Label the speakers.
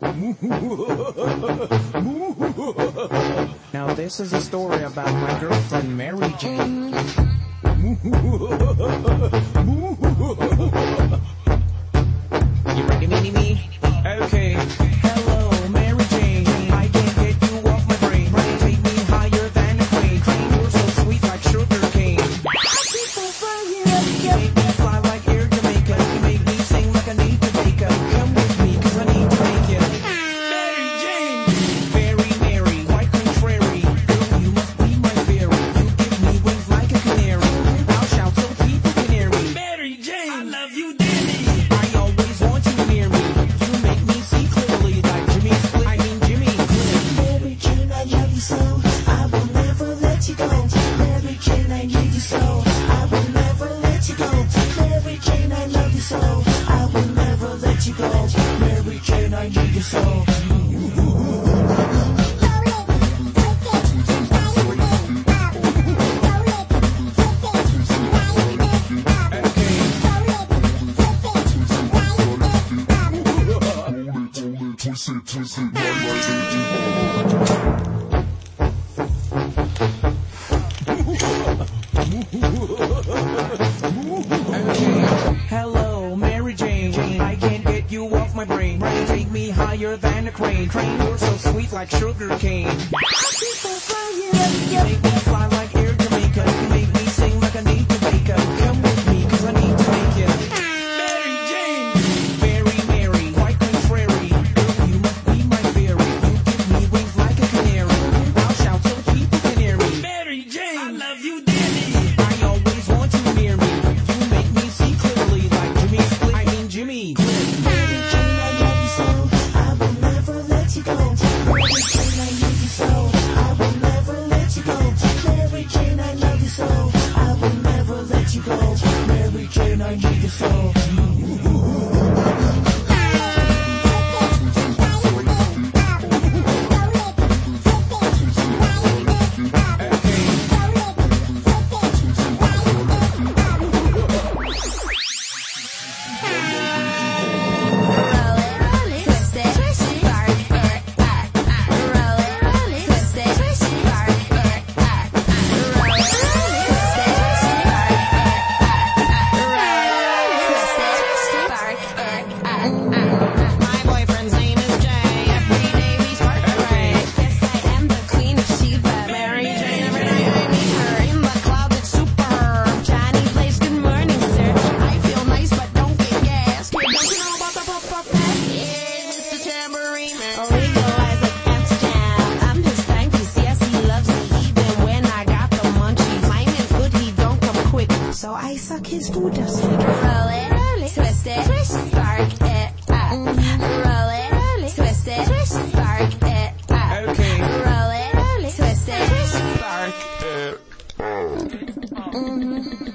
Speaker 1: Now this is a story about my girlfriend Mary Jane. You ready, mini me? Okay. Jane, I need you so. Hello, you off my brain. Take me higher than a crane. Crane, you're so sweet like sugar cane. You make me fly like I
Speaker 2: suck his food dust. Roll it, twist it, spark it up. Roll it, twist it, spark it up.
Speaker 1: Okay.
Speaker 2: Roll it, twist it, spark oh. mm-hmm.